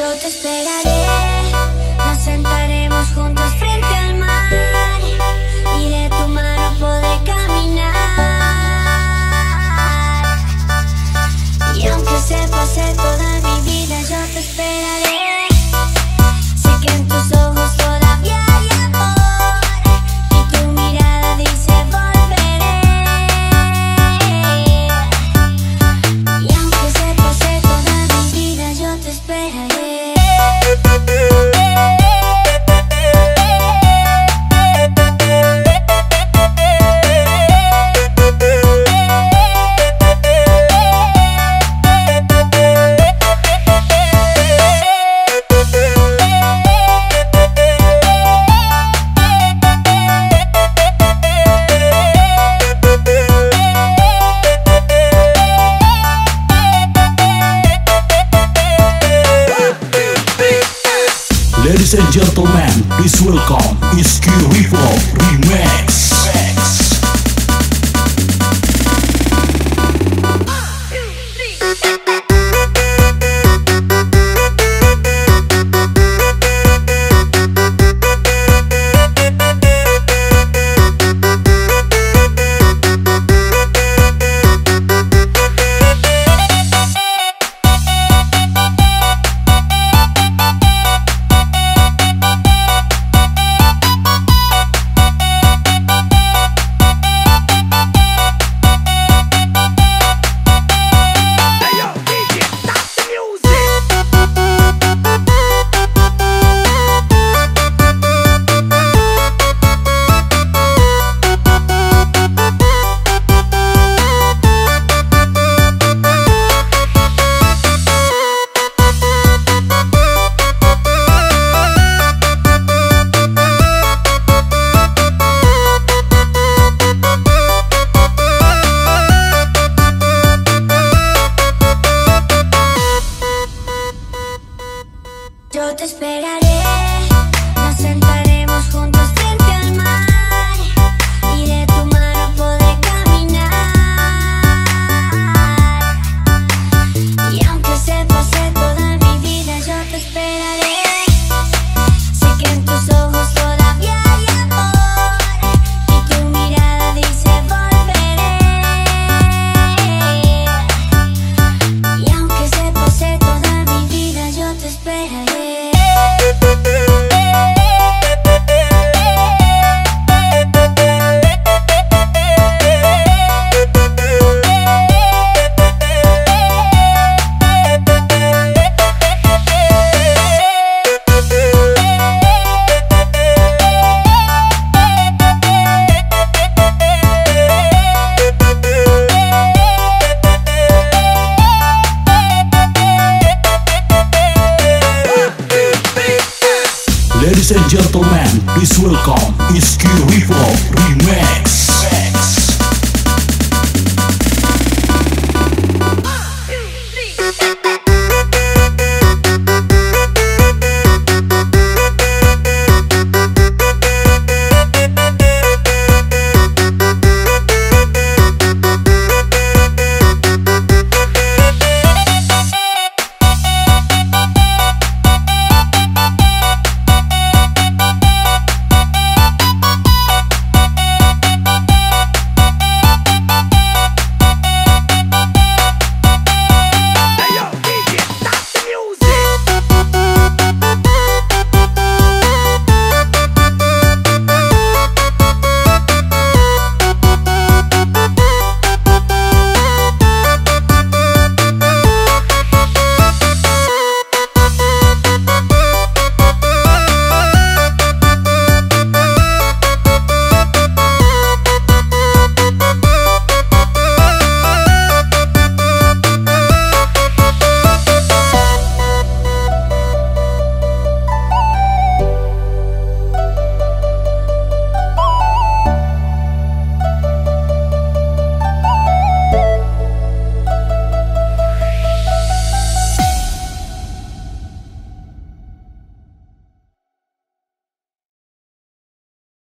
Yo te esperaré, nos sentaremos juntos frente al mar y de tu mano podré caminar. Y aunque se pase todo Ladies and gentlemen, please welcome Iski Rivo Remix. Te esperaré, Ladies and gentlemen, please welcome Iski Rivo Remix.